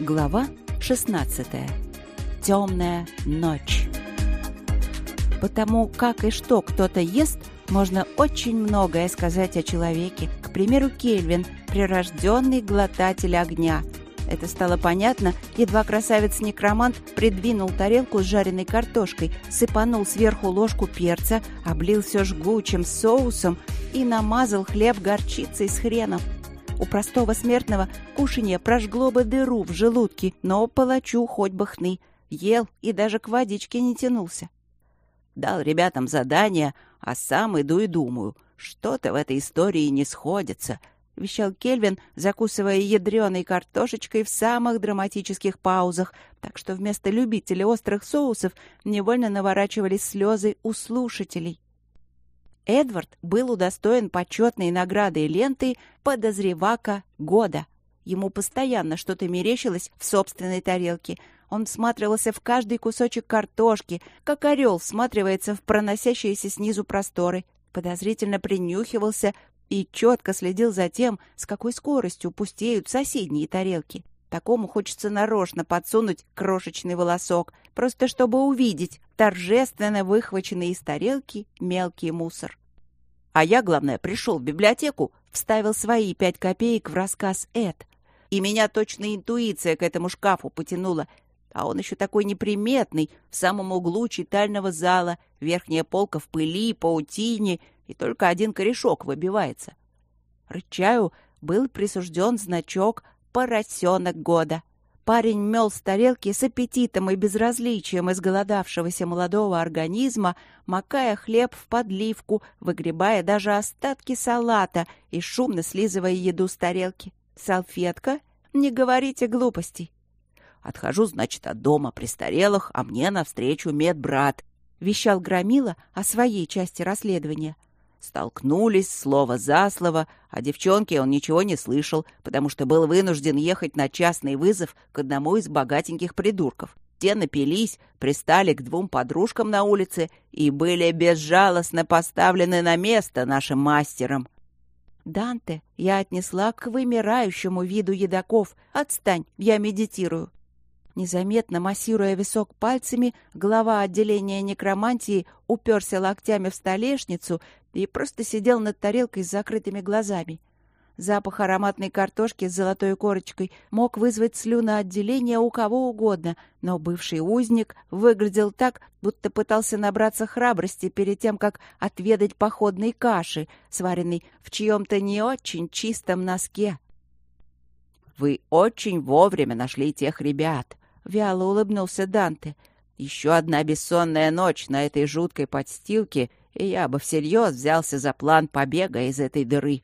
Глава 16. Темная ночь. Потому как и что кто-то ест, можно очень многое сказать о человеке. К примеру, Кельвин, прирожденный глотатель огня. Это стало понятно, едва красавец-некромант придвинул тарелку с жареной картошкой, сыпанул сверху ложку перца, облил все жгучим соусом и намазал хлеб горчицей с хреном. У простого смертного кушанье прожгло бы дыру в желудке, но палачу хоть бы хны. Ел и даже к водичке не тянулся. Дал ребятам задание, а сам иду и думаю, что-то в этой истории не сходится, — вещал Кельвин, закусывая ядреной картошечкой в самых драматических паузах, так что вместо любителей острых соусов невольно наворачивались слезы у слушателей. Эдвард был удостоен почетной награды ленты «Подозревака года». Ему постоянно что-то мерещилось в собственной тарелке. Он всматривался в каждый кусочек картошки, как орел всматривается в проносящиеся снизу просторы, подозрительно принюхивался и четко следил за тем, с какой скоростью пустеют соседние тарелки. Такому хочется нарочно подсунуть крошечный волосок, просто чтобы увидеть торжественно выхваченный из тарелки мелкий мусор. А я, главное, пришел в библиотеку, вставил свои пять копеек в рассказ Эд. И меня точно интуиция к этому шкафу потянула. А он еще такой неприметный, в самом углу читального зала, верхняя полка в пыли, паутине, и только один корешок выбивается. Рычаю был присужден значок «Поросенок года». Парень мел с тарелки с аппетитом и безразличием изголодавшегося молодого организма, макая хлеб в подливку, выгребая даже остатки салата и шумно слизывая еду с тарелки. «Салфетка? Не говорите глупостей!» «Отхожу, значит, от дома престарелых, а мне навстречу медбрат», — вещал Громила о своей части расследования — Столкнулись слово за слово, а девчонке он ничего не слышал, потому что был вынужден ехать на частный вызов к одному из богатеньких придурков. Те напились, пристали к двум подружкам на улице и были безжалостно поставлены на место нашим мастером. «Данте, я отнесла к вымирающему виду едоков. Отстань, я медитирую». Незаметно массируя висок пальцами, глава отделения некромантии уперся локтями в столешницу и просто сидел над тарелкой с закрытыми глазами. Запах ароматной картошки с золотой корочкой мог вызвать слюноотделение у кого угодно, но бывший узник выглядел так, будто пытался набраться храбрости перед тем, как отведать походной каши, сваренной в чьем-то не очень чистом носке. «Вы очень вовремя нашли тех ребят», — вяло улыбнулся Данте. «Еще одна бессонная ночь на этой жуткой подстилке, и я бы всерьез взялся за план побега из этой дыры».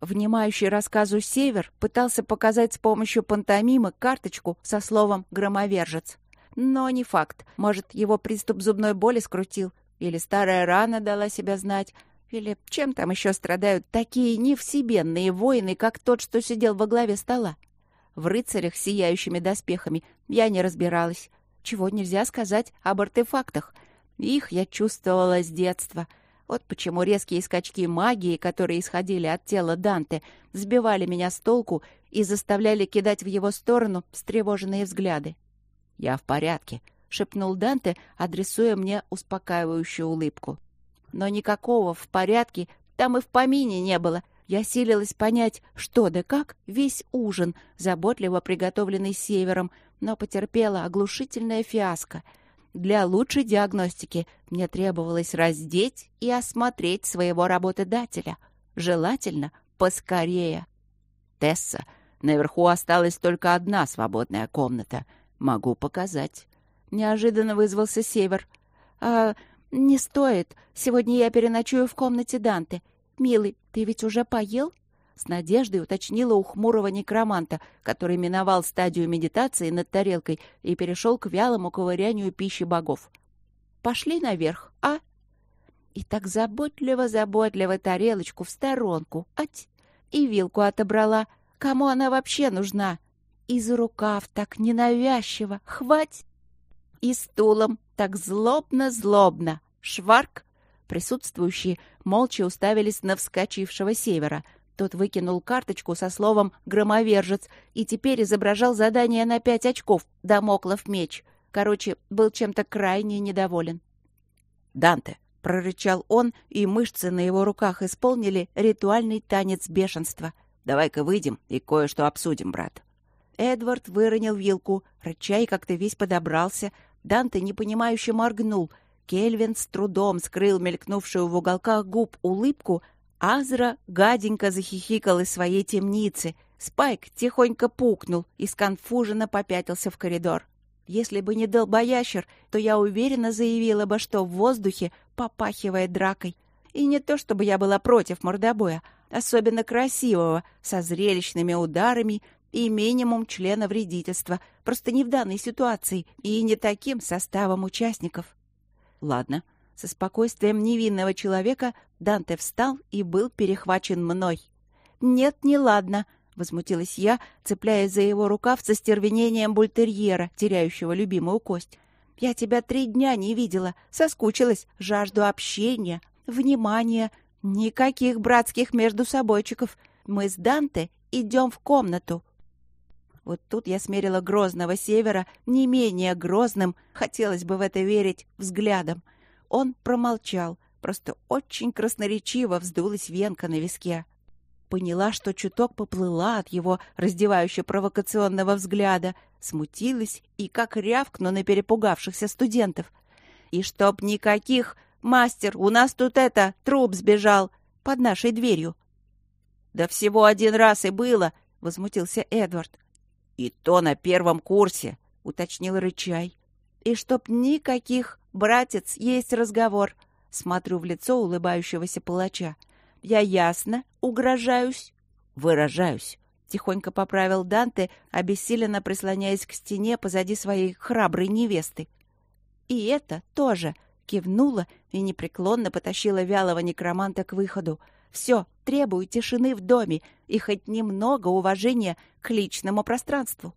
Внимающий рассказу Север пытался показать с помощью пантомимы карточку со словом «громовержец». Но не факт. Может, его приступ зубной боли скрутил, или старая рана дала себя знать, или чем там еще страдают такие невсебенные воины, как тот, что сидел во главе стола. В рыцарях с сияющими доспехами я не разбиралась. Чего нельзя сказать об артефактах — их я чувствовала с детства. Вот почему резкие скачки магии, которые исходили от тела Данте, сбивали меня с толку и заставляли кидать в его сторону встревоженные взгляды. «Я в порядке», — шепнул Данте, адресуя мне успокаивающую улыбку. Но никакого «в порядке» там и в помине не было. Я силилась понять, что да как весь ужин, заботливо приготовленный севером, но потерпела оглушительная фиаско — для лучшей диагностики мне требовалось раздеть и осмотреть своего работодателя. Желательно поскорее. Тесса, наверху осталась только одна свободная комната. Могу показать. Неожиданно вызвался Север. А, не стоит. Сегодня я переночую в комнате Данте. Милый, ты ведь уже поел? С надеждой уточнила у хмурого некроманта, который миновал стадию медитации над тарелкой и перешел к вялому ковырянию пищи богов. «Пошли наверх, а?» И так заботливо-заботливо тарелочку в сторонку, ать, и вилку отобрала. Кому она вообще нужна? И за рукав так ненавязчиво, хвать! И стулом так злобно-злобно, шварк! Присутствующие молча уставились на вскочившего севера — Тот выкинул карточку со словом «громовержец» и теперь изображал задание на пять очков «Дамоклов меч». Короче, был чем-то крайне недоволен. «Данте!» — прорычал он, и мышцы на его руках исполнили ритуальный танец бешенства. «Давай-ка выйдем и кое-что обсудим, брат». Эдвард выронил вилку, рычай как-то весь подобрался. Данте непонимающе моргнул. Кельвин с трудом скрыл мелькнувшую в уголках губ улыбку, Азра гаденько захихикал из своей темницы. Спайк тихонько пукнул и сконфуженно попятился в коридор. Если бы не долбоящер, то я уверенно заявила бы, что в воздухе попахивает дракой. И не то, чтобы я была против мордобоя, особенно красивого, со зрелищными ударами и минимум члена вредительства, просто не в данной ситуации и не таким составом участников. Ладно, со спокойствием невинного человека Данте встал и был перехвачен мной. «Нет, не ладно», — возмутилась я, цепляясь за его рукав со стервенением бультерьера, теряющего любимую кость. «Я тебя три дня не видела, соскучилась, жажду общения, внимания. Никаких братских между собойчиков. Мы с Данте идем в комнату». Вот тут я смерила грозного севера не менее грозным, хотелось бы в это верить, взглядом — он промолчал, просто очень красноречиво вздулась венка на виске. Поняла, что чуток поплыла от его раздевающе-провокационного взгляда, смутилась и как рявкну на перепугавшихся студентов. «И чтоб никаких! Мастер, у нас тут это, труп сбежал под нашей дверью!» «Да всего один раз и было!» — возмутился Эдвард. «И то на первом курсе!» — уточнил Рычай. «И чтоб никаких «Братец, есть разговор». Смотрю в лицо улыбающегося палача. «Я ясно угрожаюсь?» «Выражаюсь», — тихонько поправил Данте, обессиленно прислоняясь к стене позади своей храброй невесты. «И это тоже», — кивнула и непреклонно потащила вялого некроманта к выходу. «Все, требую тишины в доме и хоть немного уважения к личному пространству».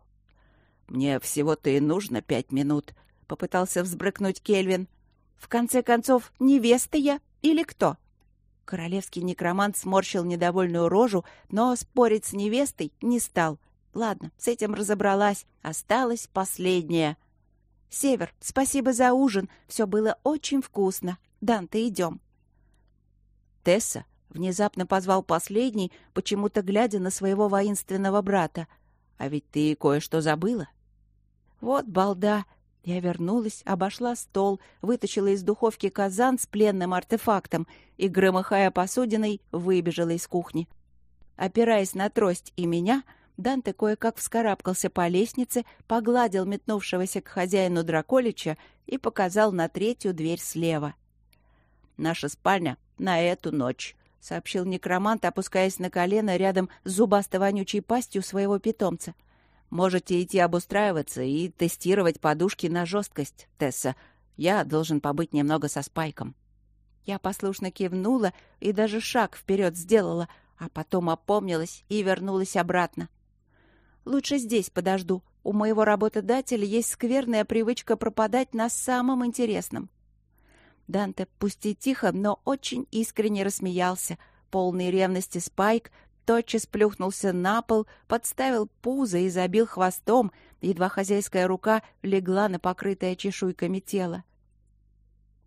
«Мне всего-то и нужно пять минут», попытался взбрыкнуть Кельвин. В конце концов, невеста я или кто? Королевский некромант сморщил недовольную рожу, но спорить с невестой не стал. Ладно, с этим разобралась. Осталось последнее. Север, спасибо за ужин. Все было очень вкусно. Данте, идем. Тесса внезапно позвал последний, почему-то глядя на своего воинственного брата. А ведь ты кое-что забыла. Вот балда, я вернулась, обошла стол, вытащила из духовки казан с пленным артефактом и, громыхая посудиной, выбежала из кухни. Опираясь на трость и меня, Данте кое-как вскарабкался по лестнице, погладил метнувшегося к хозяину Драколича и показал на третью дверь слева. «Наша спальня на эту ночь», — сообщил некромант, опускаясь на колено рядом с зубасто-вонючей пастью своего питомца — Можете идти обустраиваться и тестировать подушки на жесткость, Тесса. Я должен побыть немного со Спайком». Я послушно кивнула и даже шаг вперед сделала, а потом опомнилась и вернулась обратно. «Лучше здесь подожду. У моего работодателя есть скверная привычка пропадать на самом интересном». Данте, пусть и тихо, но очень искренне рассмеялся. Полный ревности Спайк тотчас плюхнулся на пол, подставил пузо и забил хвостом, едва хозяйская рука легла на покрытое чешуйками тело.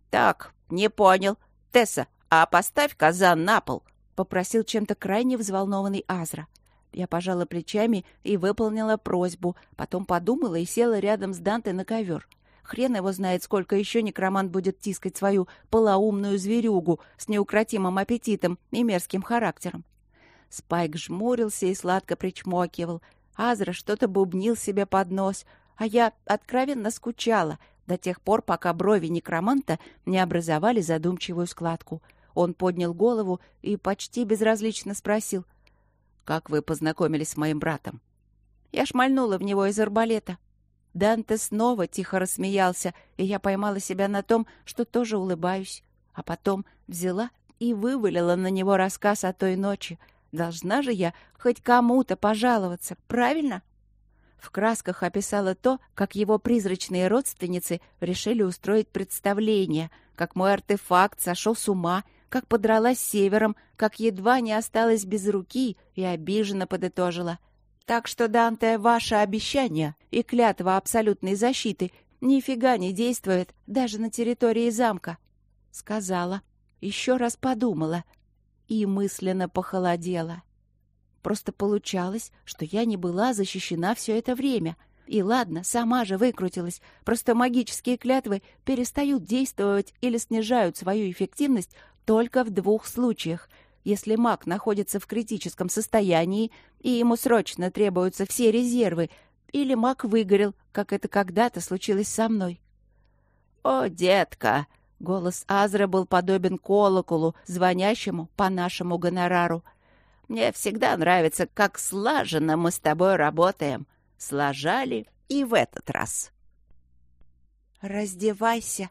«Так, не понял. Тесса, а поставь казан на пол!» — попросил чем-то крайне взволнованный Азра. Я пожала плечами и выполнила просьбу, потом подумала и села рядом с Данте на ковер. Хрен его знает, сколько еще некромант будет тискать свою полоумную зверюгу с неукротимым аппетитом и мерзким характером. Спайк жмурился и сладко причмокивал. Азра что-то бубнил себе под нос, а я откровенно скучала до тех пор, пока брови некроманта не образовали задумчивую складку. Он поднял голову и почти безразлично спросил, «Как вы познакомились с моим братом?» Я шмальнула в него из арбалета. Данте снова тихо рассмеялся, и я поймала себя на том, что тоже улыбаюсь. А потом взяла и вывалила на него рассказ о той ночи — Должна же я хоть кому-то пожаловаться, правильно? В красках описала то, как его призрачные родственницы решили устроить представление, как мой артефакт сошел с ума, как подралась севером, как едва не осталась без руки и обиженно подытожила. Так что, Данте, ваше обещание и клятва абсолютной защиты нифига не действует даже на территории замка. Сказала, еще раз подумала и мысленно похолодела. Просто получалось, что я не была защищена все это время. И ладно, сама же выкрутилась. Просто магические клятвы перестают действовать или снижают свою эффективность только в двух случаях. Если маг находится в критическом состоянии, и ему срочно требуются все резервы, или маг выгорел, как это когда-то случилось со мной. «О, детка!» — голос Азра был подобен колоколу, звонящему по нашему гонорару — мне всегда нравится, как слаженно мы с тобой работаем. Сложали и в этот раз. «Раздевайся!»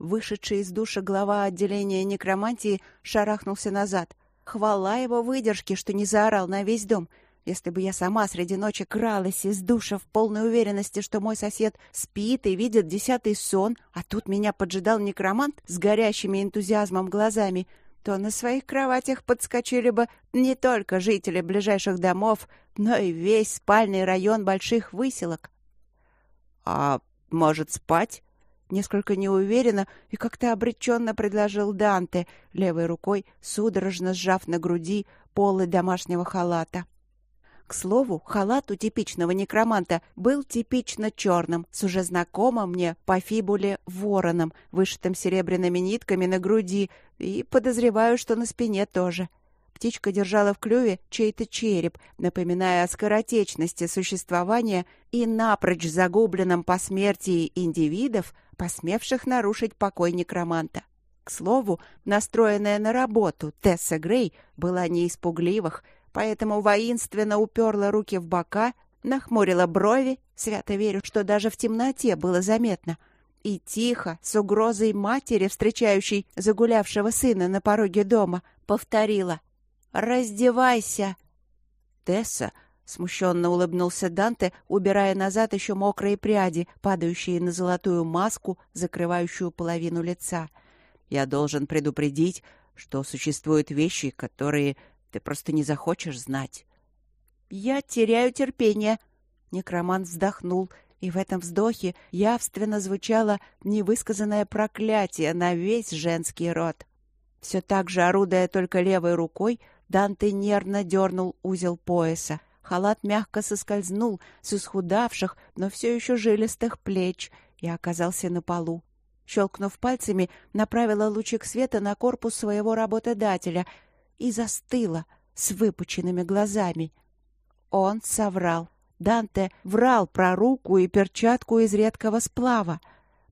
Вышедший из душа глава отделения некромантии шарахнулся назад. Хвала его выдержке, что не заорал на весь дом. Если бы я сама среди ночи кралась из душа в полной уверенности, что мой сосед спит и видит десятый сон, а тут меня поджидал некромант с горящими энтузиазмом глазами, то на своих кроватях подскочили бы не только жители ближайших домов, но и весь спальный район больших выселок. «А может, спать?» Несколько неуверенно и как-то обреченно предложил Данте, левой рукой судорожно сжав на груди полы домашнего халата. К слову, халат у типичного некроманта был типично черным, с уже знакомым мне по фибуле вороном, вышитым серебряными нитками на груди, и подозреваю, что на спине тоже. Птичка держала в клюве чей-то череп, напоминая о скоротечности существования и напрочь загубленном по смерти индивидов, посмевших нарушить покой некроманта. К слову, настроенная на работу Тесса Грей была не из пугливых — поэтому воинственно уперла руки в бока, нахмурила брови, свято верю, что даже в темноте было заметно, и тихо, с угрозой матери, встречающей загулявшего сына на пороге дома, повторила «Раздевайся!» «Тесса!» — смущенно улыбнулся Данте, убирая назад еще мокрые пряди, падающие на золотую маску, закрывающую половину лица. «Я должен предупредить, что существуют вещи, которые ты просто не захочешь знать. Я теряю терпение. Некромант вздохнул, и в этом вздохе явственно звучало невысказанное проклятие на весь женский род. Все так же, орудуя только левой рукой, Данте нервно дернул узел пояса. Халат мягко соскользнул с исхудавших, но все еще жилистых плеч и оказался на полу. Щелкнув пальцами, направила лучик света на корпус своего работодателя — и застыла с выпученными глазами. Он соврал. Данте врал про руку и перчатку из редкого сплава.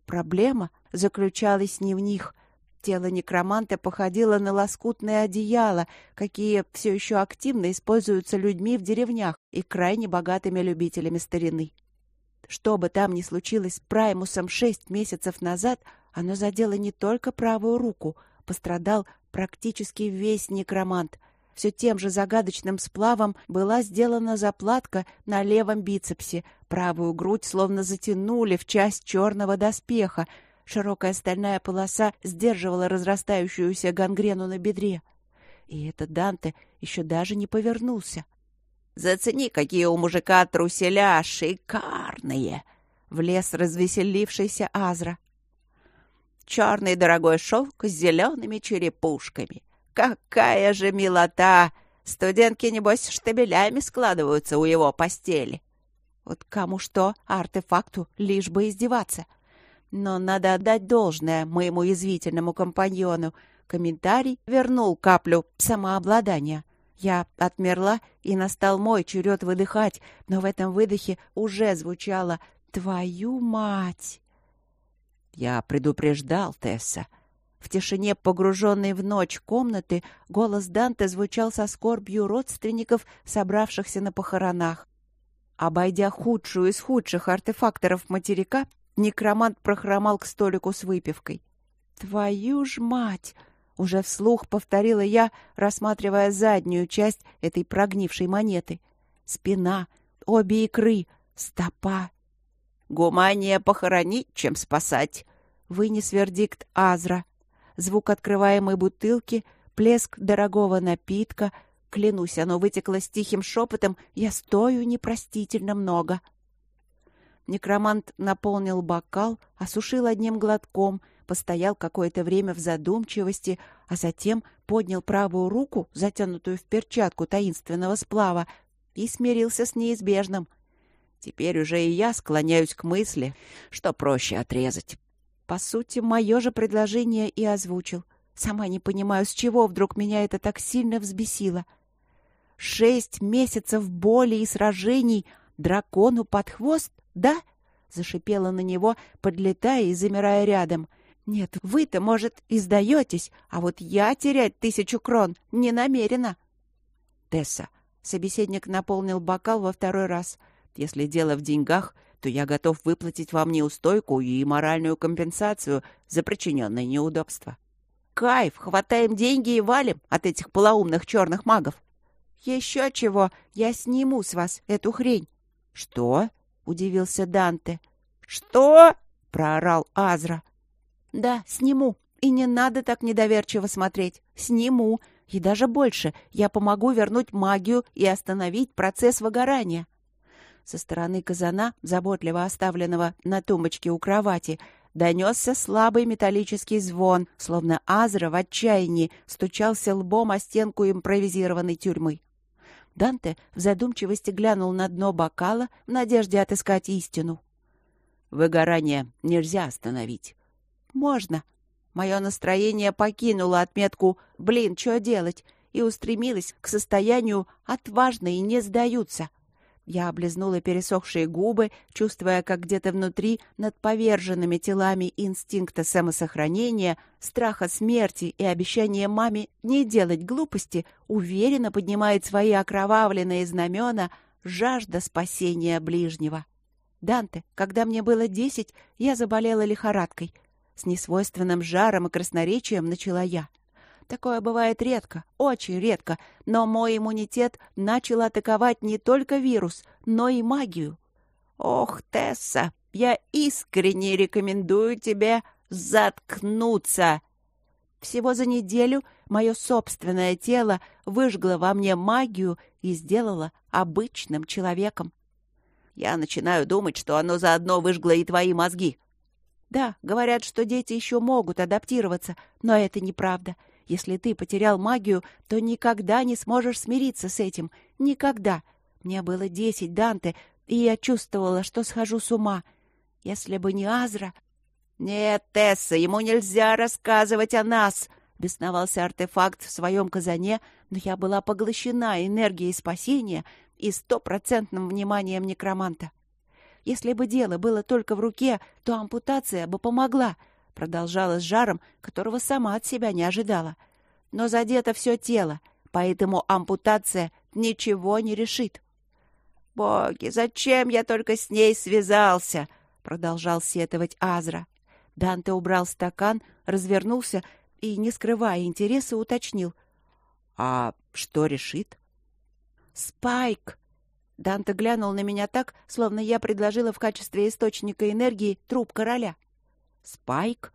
Проблема заключалась не в них. Тело некроманта походило на лоскутное одеяло, какие все еще активно используются людьми в деревнях и крайне богатыми любителями старины. Что бы там ни случилось с Праймусом шесть месяцев назад, оно задело не только правую руку, пострадал практически весь некромант. Все тем же загадочным сплавом была сделана заплатка на левом бицепсе. Правую грудь словно затянули в часть черного доспеха. Широкая стальная полоса сдерживала разрастающуюся гангрену на бедре. И этот Данте еще даже не повернулся. «Зацени, какие у мужика труселя шикарные!» — влез развеселившийся Азра. Черный дорогой шелк с зелеными черепушками. Какая же милота! Студентки, небось, штабелями складываются у его постели. Вот кому что, артефакту лишь бы издеваться. Но надо отдать должное моему язвительному компаньону. Комментарий вернул каплю самообладания. Я отмерла, и настал мой черед выдыхать, но в этом выдохе уже звучало «Твою мать!» Я предупреждал Тесса. В тишине, погруженной в ночь комнаты, голос Данте звучал со скорбью родственников, собравшихся на похоронах. Обойдя худшую из худших артефакторов материка, некромант прохромал к столику с выпивкой. «Твою ж мать!» — уже вслух повторила я, рассматривая заднюю часть этой прогнившей монеты. Спина, обе икры, стопа, Гуманнее похоронить, чем спасать, — вынес вердикт Азра. звук открываемой бутылки, плеск дорогого напитка. Клянусь, оно вытекло с тихим шепотом «Я стою непростительно много». Некромант наполнил бокал, осушил одним глотком, постоял какое-то время в задумчивости, а затем поднял правую руку, затянутую в перчатку таинственного сплава, и смирился с неизбежным. Теперь уже и я склоняюсь к мысли, что проще отрезать. По сути, мое же предложение и озвучил. Сама не понимаю, с чего вдруг меня это так сильно взбесило. Шесть месяцев боли и сражений дракону под хвост, да? Зашипела на него, подлетая и замирая рядом. Нет, вы-то, может, и сдаетесь, а вот я терять тысячу крон не намерена. Тесса, собеседник наполнил бокал во второй раз. Если дело в деньгах, то я готов выплатить вам неустойку и моральную компенсацию за причиненное неудобство. Кайф, хватаем деньги и валим от этих полоумных черных магов. Еще чего, я сниму с вас эту хрень. Что? Удивился Данте. Что? проорал Азра. Да, сниму. И не надо так недоверчиво смотреть. Сниму. И даже больше. Я помогу вернуть магию и остановить процесс выгорания. Со стороны казана, заботливо оставленного на тумбочке у кровати, донесся слабый металлический звон, словно Азра в отчаянии стучался лбом о стенку импровизированной тюрьмы. Данте в задумчивости глянул на дно бокала в надежде отыскать истину. «Выгорание нельзя остановить». «Можно». Мое настроение покинуло отметку «блин, что делать?» и устремилось к состоянию «отважно и не сдаются». Я облизнула пересохшие губы, чувствуя, как где-то внутри, над поверженными телами инстинкта самосохранения, страха смерти и обещания маме не делать глупости, уверенно поднимает свои окровавленные знамена жажда спасения ближнего. Данте, когда мне было десять, я заболела лихорадкой. С несвойственным жаром и красноречием начала я. Такое бывает редко, очень редко, но мой иммунитет начал атаковать не только вирус, но и магию. Ох, Тесса, я искренне рекомендую тебе заткнуться. Всего за неделю мое собственное тело выжгло во мне магию и сделало обычным человеком. Я начинаю думать, что оно заодно выжгло и твои мозги. Да, говорят, что дети еще могут адаптироваться, но это неправда. Если ты потерял магию, то никогда не сможешь смириться с этим. Никогда. Мне было десять, Данте, и я чувствовала, что схожу с ума. Если бы не Азра... «Нет, Тесса, ему нельзя рассказывать о нас!» — бесновался артефакт в своем казане, но я была поглощена энергией спасения и стопроцентным вниманием некроманта. Если бы дело было только в руке, то ампутация бы помогла — продолжала с жаром, которого сама от себя не ожидала. Но задето все тело, поэтому ампутация ничего не решит. «Боги, зачем я только с ней связался?» — продолжал сетовать Азра. Данте убрал стакан, развернулся и, не скрывая интереса, уточнил. «А что решит?» «Спайк!» Данте глянул на меня так, словно я предложила в качестве источника энергии труп короля. Спайк?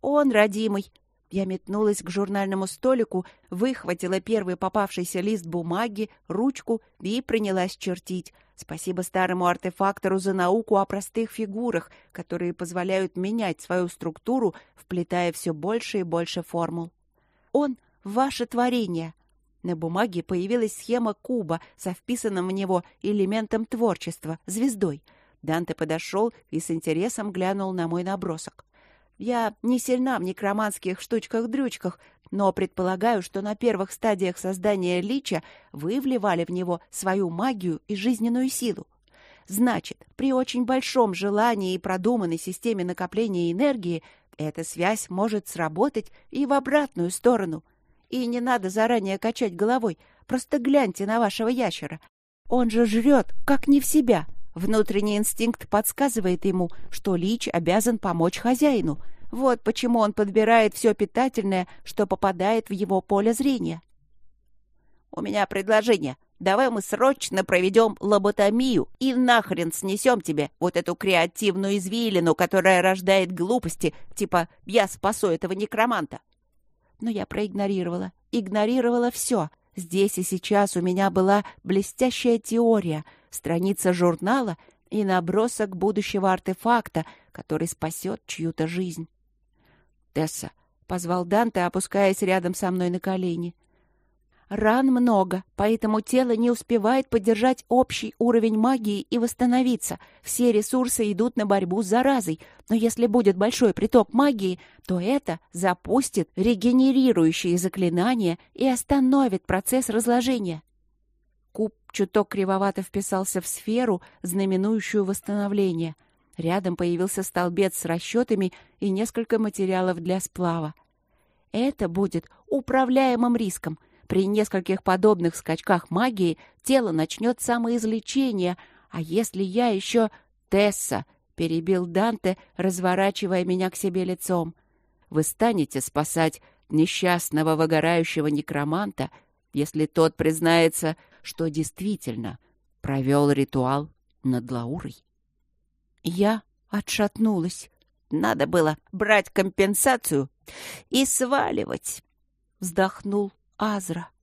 Он, родимый. Я метнулась к журнальному столику, выхватила первый попавшийся лист бумаги, ручку и принялась чертить. Спасибо старому артефактору за науку о простых фигурах, которые позволяют менять свою структуру, вплетая все больше и больше формул. Он — ваше творение. На бумаге появилась схема куба со вписанным в него элементом творчества — звездой — Данте подошел и с интересом глянул на мой набросок. Я не сильна в некроманских штучках-дрючках, но предполагаю, что на первых стадиях создания лича вы вливали в него свою магию и жизненную силу. Значит, при очень большом желании и продуманной системе накопления энергии эта связь может сработать и в обратную сторону. И не надо заранее качать головой, просто гляньте на вашего ящера. Он же жрет, как не в себя, Внутренний инстинкт подсказывает ему, что Лич обязан помочь хозяину. Вот почему он подбирает все питательное, что попадает в его поле зрения. «У меня предложение. Давай мы срочно проведем лоботомию и нахрен снесем тебе вот эту креативную извилину, которая рождает глупости, типа «я спасу этого некроманта». Но я проигнорировала, игнорировала все. Здесь и сейчас у меня была блестящая теория, страница журнала и набросок будущего артефакта, который спасет чью-то жизнь. «Тесса», — позвал Данте, опускаясь рядом со мной на колени. Ран много, поэтому тело не успевает поддержать общий уровень магии и восстановиться. Все ресурсы идут на борьбу с заразой. Но если будет большой приток магии, то это запустит регенерирующие заклинания и остановит процесс разложения. Куб чуток кривовато вписался в сферу, знаменующую восстановление. Рядом появился столбец с расчетами и несколько материалов для сплава. Это будет управляемым риском — при нескольких подобных скачках магии тело начнет самоизлечение, а если я еще... Тесса, — перебил Данте, разворачивая меня к себе лицом. Вы станете спасать несчастного выгорающего некроманта, если тот признается, что действительно провел ритуал над Лаурой. Я отшатнулась. Надо было брать компенсацию и сваливать. Вздохнул Азра.